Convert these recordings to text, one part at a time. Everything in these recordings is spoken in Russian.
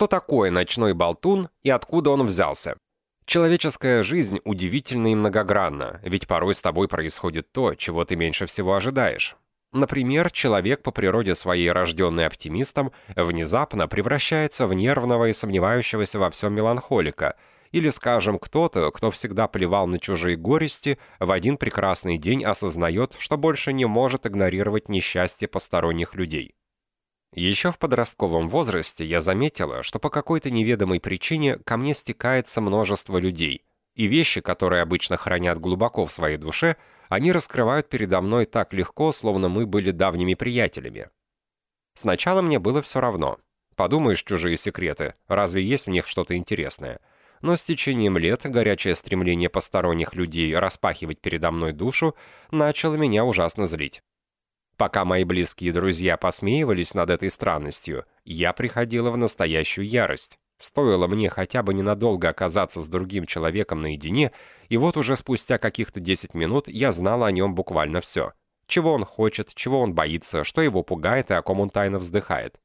Что такое ночной болтун и откуда он взялся? Человеческая жизнь удивительна и многогранна, ведь порой с тобой происходит то, чего ты меньше всего ожидаешь. Например, человек по природе своей рожденный оптимистом внезапно превращается в нервного и сомневающегося во всем меланхолика, или, скажем, кто-то, кто всегда плевал на чужие горести, в один прекрасный день осознает, что больше не может игнорировать несчастье посторонних людей. Еще в подростковом возрасте я заметила, что по какой-то неведомой причине ко мне стекается множество людей, и вещи, которые обычно хранят глубоко в своей душе, они раскрывают передо мной так легко, словно мы были давними приятелями. Сначала мне было все равно. Подумаешь, чужие секреты, разве есть в них что-то интересное? Но с течением лет горячее стремление посторонних людей распахивать передо мной душу начало меня ужасно злить. Пока мои близкие друзья посмеивались над этой странностью, я приходила в настоящую ярость. Стоило мне хотя бы ненадолго оказаться с другим человеком наедине, и вот уже спустя каких-то 10 минут я знала о нем буквально все. Чего он хочет, чего он боится, что его пугает и о ком он тайно вздыхает.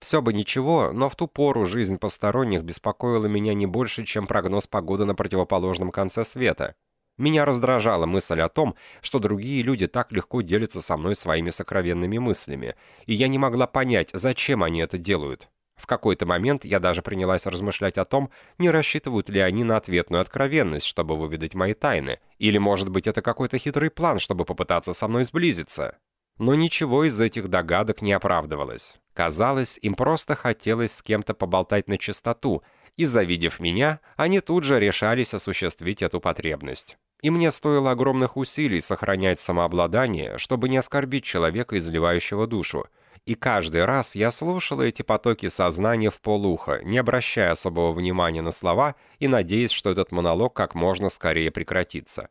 Все бы ничего, но в ту пору жизнь посторонних беспокоила меня не больше, чем прогноз погоды на противоположном конце света. Меня раздражала мысль о том, что другие люди так легко делятся со мной своими сокровенными мыслями, и я не могла понять, зачем они это делают. В какой-то момент я даже принялась размышлять о том, не рассчитывают ли они на ответную откровенность, чтобы выведать мои тайны, или, может быть, это какой-то хитрый план, чтобы попытаться со мной сблизиться. Но ничего из этих догадок не оправдывалось. Казалось, им просто хотелось с кем-то поболтать на чистоту, и, завидев меня, они тут же решались осуществить эту потребность. И мне стоило огромных усилий сохранять самообладание, чтобы не оскорбить человека, изливающего душу. И каждый раз я слушала эти потоки сознания в полухо, не обращая особого внимания на слова и надеясь, что этот монолог как можно скорее прекратится.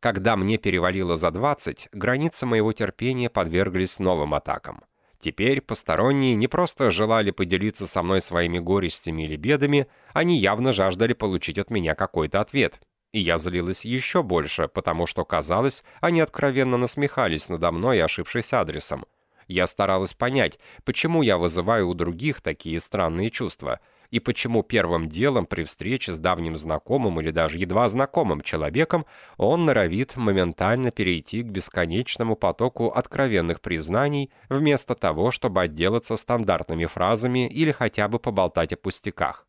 Когда мне перевалило за 20, границы моего терпения подверглись новым атакам. Теперь посторонние не просто желали поделиться со мной своими горестями или бедами, они явно жаждали получить от меня какой-то ответ. И я злилась еще больше, потому что, казалось, они откровенно насмехались надо мной, ошибшись адресом. Я старалась понять, почему я вызываю у других такие странные чувства — и почему первым делом при встрече с давним знакомым или даже едва знакомым человеком он норовит моментально перейти к бесконечному потоку откровенных признаний, вместо того, чтобы отделаться стандартными фразами или хотя бы поболтать о пустяках.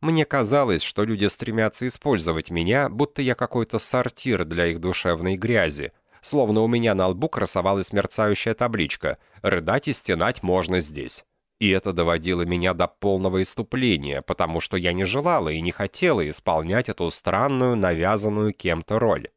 Мне казалось, что люди стремятся использовать меня, будто я какой-то сортир для их душевной грязи, словно у меня на лбу красовалась мерцающая табличка «Рыдать и стенать можно здесь». И это доводило меня до полного иступления, потому что я не желала и не хотела исполнять эту странную, навязанную кем-то роль.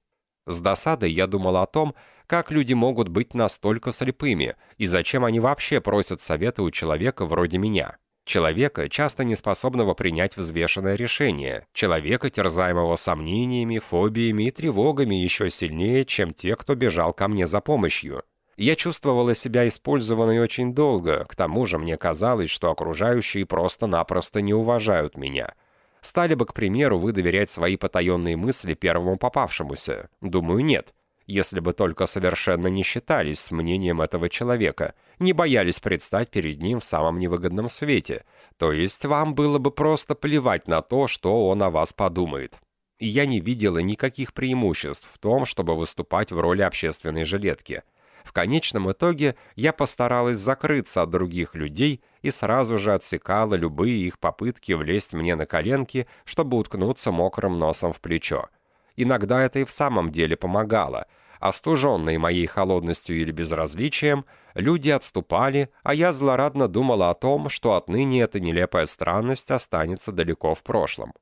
С досадой я думал о том, как люди могут быть настолько слепыми, и зачем они вообще просят совета у человека вроде меня. Человека, часто неспособного принять взвешенное решение, человека, терзаемого сомнениями, фобиями и тревогами еще сильнее, чем те, кто бежал ко мне за помощью. Я чувствовала себя использованной очень долго, к тому же мне казалось, что окружающие просто-напросто не уважают меня. Стали бы, к примеру, вы доверять свои потаенные мысли первому попавшемуся? Думаю, нет. Если бы только совершенно не считались с мнением этого человека, не боялись предстать перед ним в самом невыгодном свете, то есть вам было бы просто плевать на то, что он о вас подумает. И я не видела никаких преимуществ в том, чтобы выступать в роли общественной жилетки – в конечном итоге я постаралась закрыться от других людей и сразу же отсекала любые их попытки влезть мне на коленки, чтобы уткнуться мокрым носом в плечо. Иногда это и в самом деле помогало. Остуженные моей холодностью или безразличием, люди отступали, а я злорадно думала о том, что отныне эта нелепая странность останется далеко в прошлом.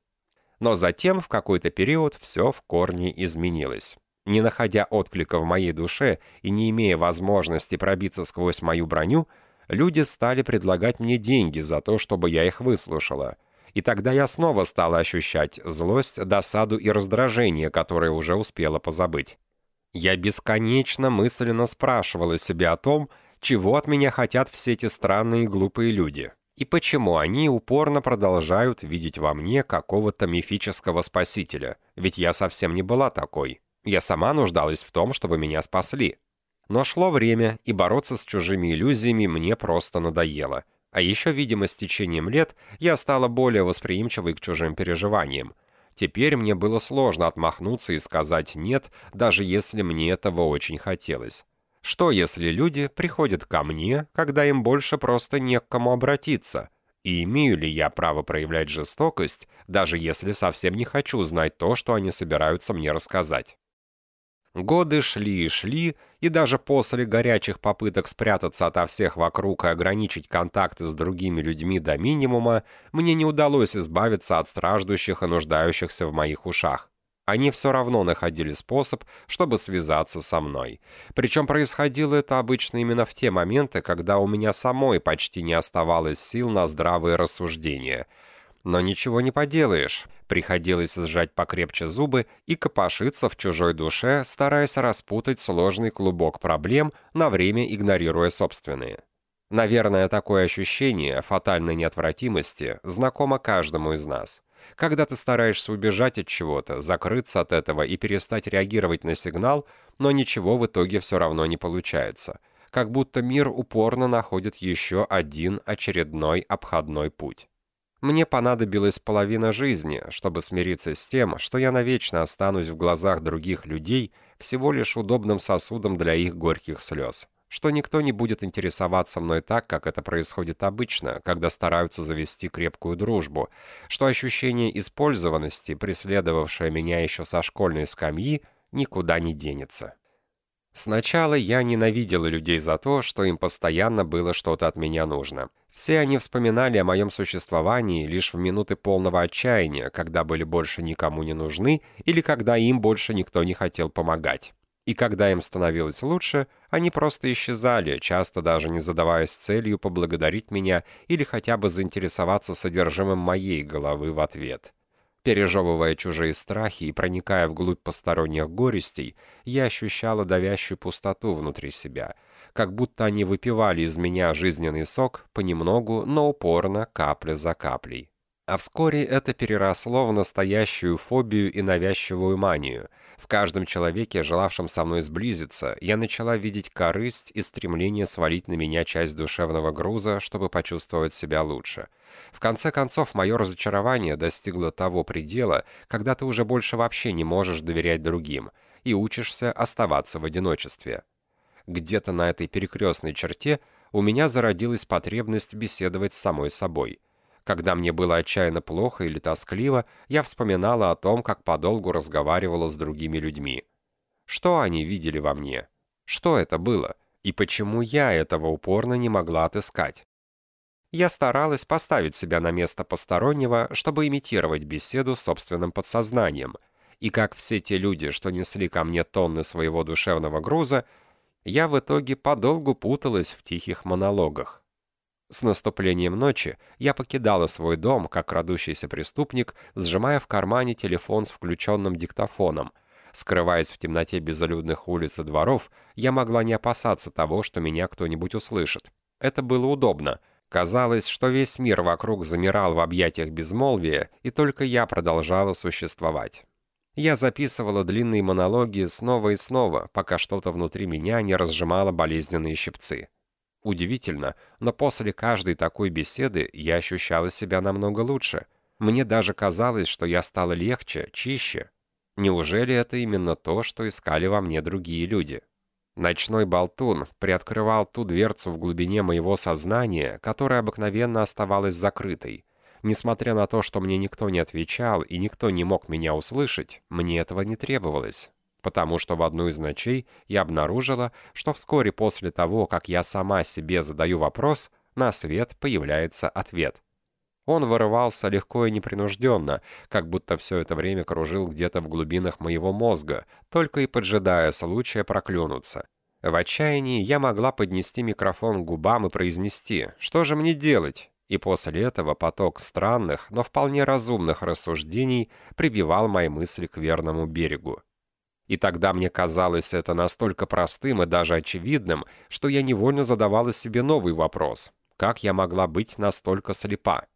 Но затем, в какой-то период, все в корне изменилось. Не находя отклика в моей душе и не имея возможности пробиться сквозь мою броню, люди стали предлагать мне деньги за то, чтобы я их выслушала. И тогда я снова стала ощущать злость, досаду и раздражение, которое уже успела позабыть. Я бесконечно мысленно спрашивала себя о том, чего от меня хотят все эти странные и глупые люди, и почему они упорно продолжают видеть во мне какого-то мифического спасителя, ведь я совсем не была такой. Я сама нуждалась в том, чтобы меня спасли. Но шло время, и бороться с чужими иллюзиями мне просто надоело. А еще, видимо, с течением лет я стала более восприимчивой к чужим переживаниям. Теперь мне было сложно отмахнуться и сказать «нет», даже если мне этого очень хотелось. Что, если люди приходят ко мне, когда им больше просто не к кому обратиться? И имею ли я право проявлять жестокость, даже если совсем не хочу знать то, что они собираются мне рассказать? Годы шли и шли, и даже после горячих попыток спрятаться ото всех вокруг и ограничить контакты с другими людьми до минимума, мне не удалось избавиться от страждущих и нуждающихся в моих ушах. Они все равно находили способ, чтобы связаться со мной. Причем происходило это обычно именно в те моменты, когда у меня самой почти не оставалось сил на здравые рассуждения — но ничего не поделаешь. Приходилось сжать покрепче зубы и копошиться в чужой душе, стараясь распутать сложный клубок проблем, на время игнорируя собственные. Наверное, такое ощущение фатальной неотвратимости знакомо каждому из нас. Когда ты стараешься убежать от чего-то, закрыться от этого и перестать реагировать на сигнал, но ничего в итоге все равно не получается. Как будто мир упорно находит еще один очередной обходной путь. Мне понадобилась половина жизни, чтобы смириться с тем, что я навечно останусь в глазах других людей всего лишь удобным сосудом для их горьких слез, что никто не будет интересоваться мной так, как это происходит обычно, когда стараются завести крепкую дружбу, что ощущение использованности, преследовавшее меня еще со школьной скамьи, никуда не денется. Сначала я ненавидела людей за то, что им постоянно было что-то от меня нужно — все они вспоминали о моем существовании лишь в минуты полного отчаяния, когда были больше никому не нужны или когда им больше никто не хотел помогать. И когда им становилось лучше, они просто исчезали, часто даже не задаваясь целью поблагодарить меня или хотя бы заинтересоваться содержимым моей головы в ответ. Пережевывая чужие страхи и проникая вглубь посторонних горестей, я ощущала давящую пустоту внутри себя — как будто они выпивали из меня жизненный сок понемногу, но упорно, капля за каплей. А вскоре это переросло в настоящую фобию и навязчивую манию. В каждом человеке, желавшем со мной сблизиться, я начала видеть корысть и стремление свалить на меня часть душевного груза, чтобы почувствовать себя лучше. В конце концов, мое разочарование достигло того предела, когда ты уже больше вообще не можешь доверять другим и учишься оставаться в одиночестве где-то на этой перекрестной черте у меня зародилась потребность беседовать с самой собой. Когда мне было отчаянно плохо или тоскливо, я вспоминала о том, как подолгу разговаривала с другими людьми. Что они видели во мне? Что это было? И почему я этого упорно не могла отыскать? Я старалась поставить себя на место постороннего, чтобы имитировать беседу с собственным подсознанием. И как все те люди, что несли ко мне тонны своего душевного груза, я в итоге подолгу путалась в тихих монологах. С наступлением ночи я покидала свой дом, как крадущийся преступник, сжимая в кармане телефон с включенным диктофоном. Скрываясь в темноте безлюдных улиц и дворов, я могла не опасаться того, что меня кто-нибудь услышит. Это было удобно. Казалось, что весь мир вокруг замирал в объятиях безмолвия, и только я продолжала существовать. Я записывала длинные монологи снова и снова, пока что-то внутри меня не разжимало болезненные щипцы. Удивительно, но после каждой такой беседы я ощущала себя намного лучше. Мне даже казалось, что я стала легче, чище. Неужели это именно то, что искали во мне другие люди? Ночной болтун приоткрывал ту дверцу в глубине моего сознания, которая обыкновенно оставалась закрытой. Несмотря на то, что мне никто не отвечал и никто не мог меня услышать, мне этого не требовалось, потому что в одну из ночей я обнаружила, что вскоре после того, как я сама себе задаю вопрос, на свет появляется ответ. Он вырывался легко и непринужденно, как будто все это время кружил где-то в глубинах моего мозга, только и поджидая случая проклюнуться. В отчаянии я могла поднести микрофон к губам и произнести «Что же мне делать?» и после этого поток странных, но вполне разумных рассуждений прибивал мои мысли к верному берегу. И тогда мне казалось это настолько простым и даже очевидным, что я невольно задавала себе новый вопрос. Как я могла быть настолько слепа?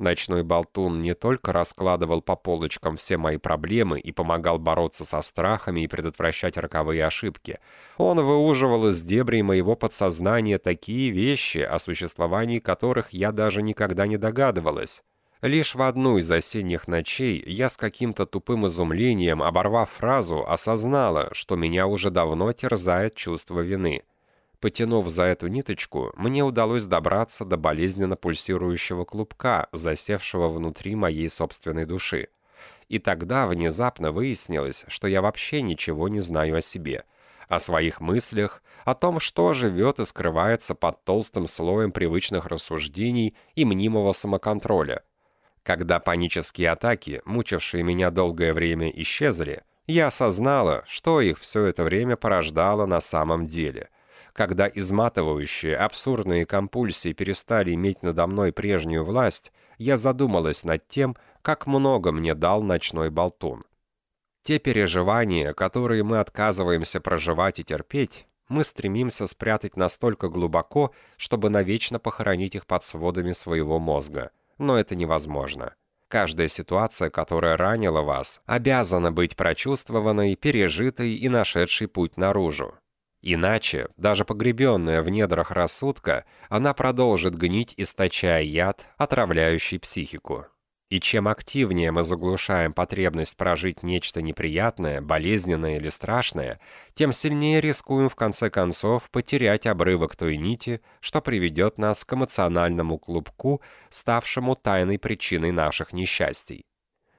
Ночной болтун не только раскладывал по полочкам все мои проблемы и помогал бороться со страхами и предотвращать роковые ошибки. Он выуживал из дебрей моего подсознания такие вещи, о существовании которых я даже никогда не догадывалась. Лишь в одну из осенних ночей я с каким-то тупым изумлением, оборвав фразу, осознала, что меня уже давно терзает чувство вины. Потянув за эту ниточку, мне удалось добраться до болезненно пульсирующего клубка, засевшего внутри моей собственной души. И тогда внезапно выяснилось, что я вообще ничего не знаю о себе, о своих мыслях, о том, что живет и скрывается под толстым слоем привычных рассуждений и мнимого самоконтроля. Когда панические атаки, мучившие меня долгое время, исчезли, я осознала, что их все это время порождало на самом деле — когда изматывающие, абсурдные компульсии перестали иметь надо мной прежнюю власть, я задумалась над тем, как много мне дал ночной болтун. Те переживания, которые мы отказываемся проживать и терпеть, мы стремимся спрятать настолько глубоко, чтобы навечно похоронить их под сводами своего мозга. Но это невозможно. Каждая ситуация, которая ранила вас, обязана быть прочувствованной, пережитой и нашедшей путь наружу. Иначе, даже погребенная в недрах рассудка, она продолжит гнить, источая яд, отравляющий психику. И чем активнее мы заглушаем потребность прожить нечто неприятное, болезненное или страшное, тем сильнее рискуем в конце концов потерять обрывок той нити, что приведет нас к эмоциональному клубку, ставшему тайной причиной наших несчастий.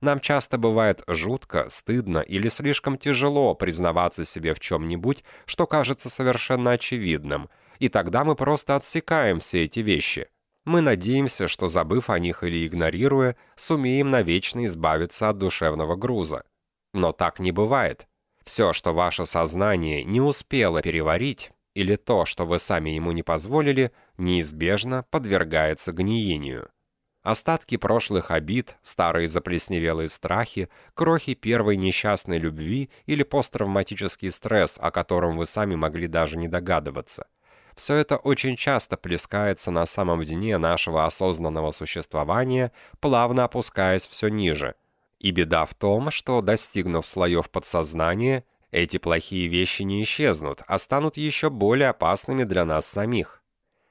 Нам часто бывает жутко, стыдно или слишком тяжело признаваться себе в чем-нибудь, что кажется совершенно очевидным, и тогда мы просто отсекаем все эти вещи. Мы надеемся, что, забыв о них или игнорируя, сумеем навечно избавиться от душевного груза. Но так не бывает. Все, что ваше сознание не успело переварить, или то, что вы сами ему не позволили, неизбежно подвергается гниению. Остатки прошлых обид, старые заплесневелые страхи, крохи первой несчастной любви или посттравматический стресс, о котором вы сами могли даже не догадываться. Все это очень часто плескается на самом дне нашего осознанного существования, плавно опускаясь все ниже. И беда в том, что, достигнув слоев подсознания, эти плохие вещи не исчезнут, а станут еще более опасными для нас самих.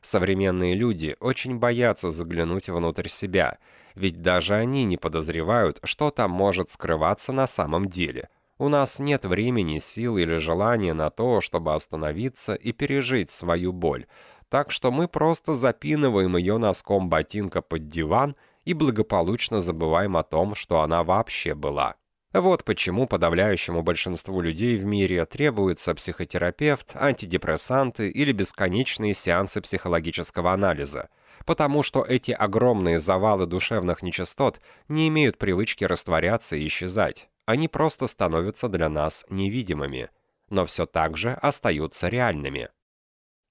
Современные люди очень боятся заглянуть внутрь себя, ведь даже они не подозревают, что там может скрываться на самом деле. У нас нет времени, сил или желания на то, чтобы остановиться и пережить свою боль, так что мы просто запинываем ее носком ботинка под диван и благополучно забываем о том, что она вообще была. Вот почему подавляющему большинству людей в мире требуется психотерапевт, антидепрессанты или бесконечные сеансы психологического анализа, потому что эти огромные завалы душевных нечистот не имеют привычки растворяться и исчезать. Они просто становятся для нас невидимыми, но все так же остаются реальными.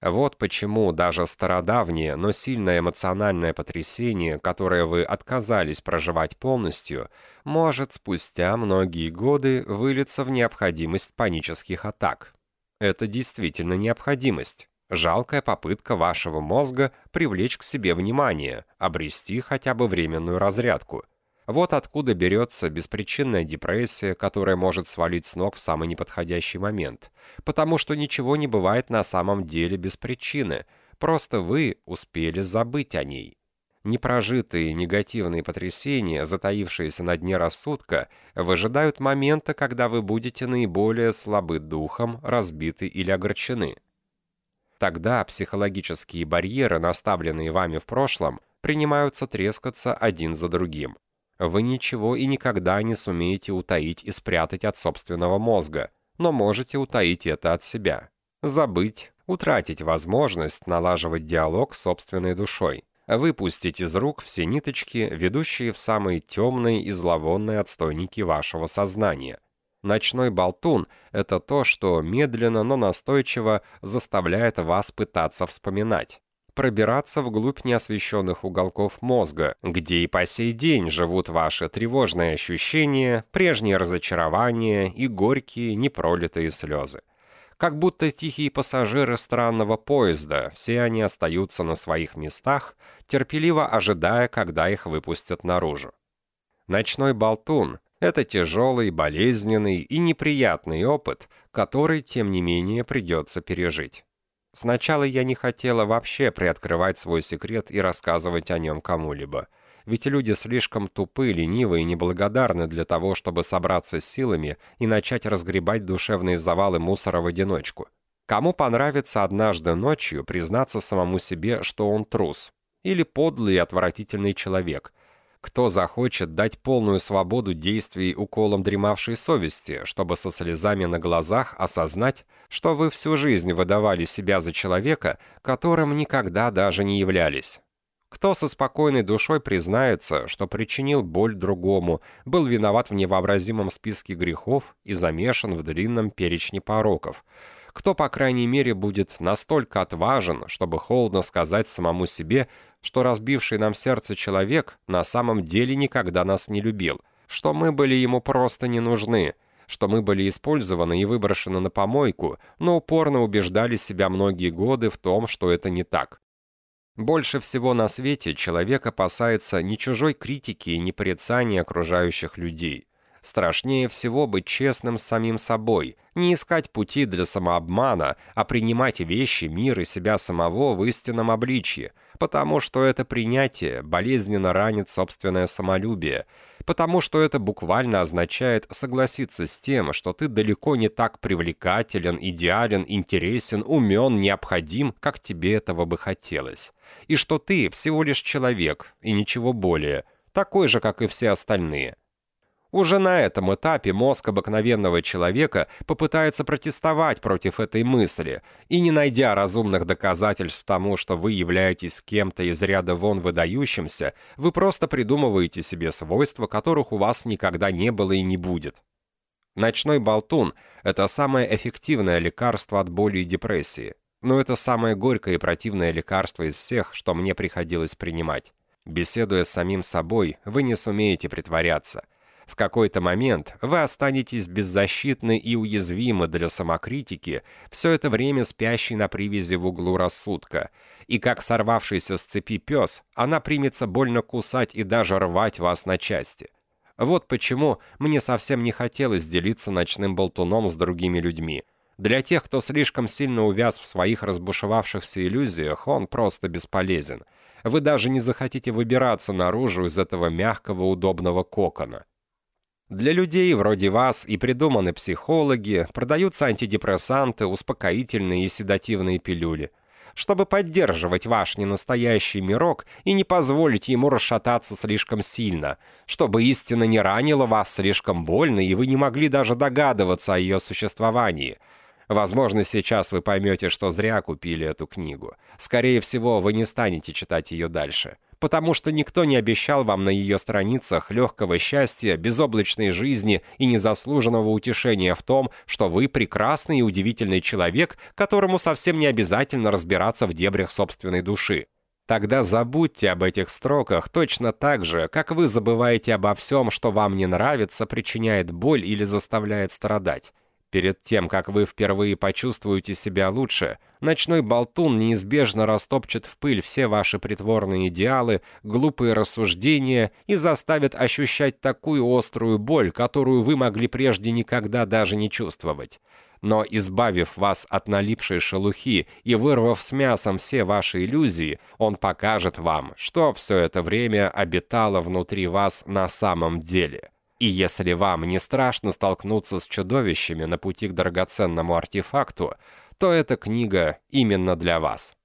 Вот почему даже стародавнее, но сильное эмоциональное потрясение, которое вы отказались проживать полностью, может спустя многие годы вылиться в необходимость панических атак. Это действительно необходимость. Жалкая попытка вашего мозга привлечь к себе внимание, обрести хотя бы временную разрядку. Вот откуда берется беспричинная депрессия, которая может свалить с ног в самый неподходящий момент. Потому что ничего не бывает на самом деле без причины, просто вы успели забыть о ней. Непрожитые негативные потрясения, затаившиеся на дне рассудка, выжидают момента, когда вы будете наиболее слабы духом, разбиты или огорчены. Тогда психологические барьеры, наставленные вами в прошлом, принимаются трескаться один за другим вы ничего и никогда не сумеете утаить и спрятать от собственного мозга, но можете утаить это от себя. Забыть, утратить возможность налаживать диалог с собственной душой, выпустить из рук все ниточки, ведущие в самые темные и зловонные отстойники вашего сознания. Ночной болтун — это то, что медленно, но настойчиво заставляет вас пытаться вспоминать пробираться вглубь неосвещенных уголков мозга, где и по сей день живут ваши тревожные ощущения, прежние разочарования и горькие непролитые слезы. Как будто тихие пассажиры странного поезда, все они остаются на своих местах, терпеливо ожидая, когда их выпустят наружу. Ночной болтун — это тяжелый, болезненный и неприятный опыт, который, тем не менее, придется пережить. Сначала я не хотела вообще приоткрывать свой секрет и рассказывать о нем кому-либо. Ведь люди слишком тупы, ленивы и неблагодарны для того, чтобы собраться с силами и начать разгребать душевные завалы мусора в одиночку. Кому понравится однажды ночью признаться самому себе, что он трус? Или подлый и отвратительный человек – кто захочет дать полную свободу действий уколом дремавшей совести, чтобы со слезами на глазах осознать, что вы всю жизнь выдавали себя за человека, которым никогда даже не являлись? Кто со спокойной душой признается, что причинил боль другому, был виноват в невообразимом списке грехов и замешан в длинном перечне пороков – кто, по крайней мере, будет настолько отважен, чтобы холодно сказать самому себе, что разбивший нам сердце человек на самом деле никогда нас не любил, что мы были ему просто не нужны, что мы были использованы и выброшены на помойку, но упорно убеждали себя многие годы в том, что это не так. Больше всего на свете человек опасается не чужой критики и не порицания окружающих людей. Страшнее всего быть честным с самим собой, не искать пути для самообмана, а принимать вещи, мир и себя самого в истинном обличье, потому что это принятие болезненно ранит собственное самолюбие, потому что это буквально означает согласиться с тем, что ты далеко не так привлекателен, идеален, интересен, умен, необходим, как тебе этого бы хотелось, и что ты всего лишь человек и ничего более, такой же, как и все остальные. Уже на этом этапе мозг обыкновенного человека попытается протестовать против этой мысли, и не найдя разумных доказательств тому, что вы являетесь кем-то из ряда вон выдающимся, вы просто придумываете себе свойства, которых у вас никогда не было и не будет. Ночной болтун – это самое эффективное лекарство от боли и депрессии. Но это самое горькое и противное лекарство из всех, что мне приходилось принимать. Беседуя с самим собой, вы не сумеете притворяться – в какой-то момент вы останетесь беззащитны и уязвимы для самокритики, все это время спящей на привязи в углу рассудка, и как сорвавшийся с цепи пес, она примется больно кусать и даже рвать вас на части. Вот почему мне совсем не хотелось делиться ночным болтуном с другими людьми. Для тех, кто слишком сильно увяз в своих разбушевавшихся иллюзиях, он просто бесполезен. Вы даже не захотите выбираться наружу из этого мягкого удобного кокона. Для людей вроде вас и придуманы психологи, продаются антидепрессанты, успокоительные и седативные пилюли. Чтобы поддерживать ваш ненастоящий мирок и не позволить ему расшататься слишком сильно, чтобы истина не ранила вас слишком больно и вы не могли даже догадываться о ее существовании. Возможно, сейчас вы поймете, что зря купили эту книгу. Скорее всего, вы не станете читать ее дальше потому что никто не обещал вам на ее страницах легкого счастья, безоблачной жизни и незаслуженного утешения в том, что вы прекрасный и удивительный человек, которому совсем не обязательно разбираться в дебрях собственной души. Тогда забудьте об этих строках точно так же, как вы забываете обо всем, что вам не нравится, причиняет боль или заставляет страдать. Перед тем, как вы впервые почувствуете себя лучше, ночной болтун неизбежно растопчет в пыль все ваши притворные идеалы, глупые рассуждения и заставит ощущать такую острую боль, которую вы могли прежде никогда даже не чувствовать. Но избавив вас от налипшей шелухи и вырвав с мясом все ваши иллюзии, он покажет вам, что все это время обитало внутри вас на самом деле. И если вам не страшно столкнуться с чудовищами на пути к драгоценному артефакту, то эта книга именно для вас.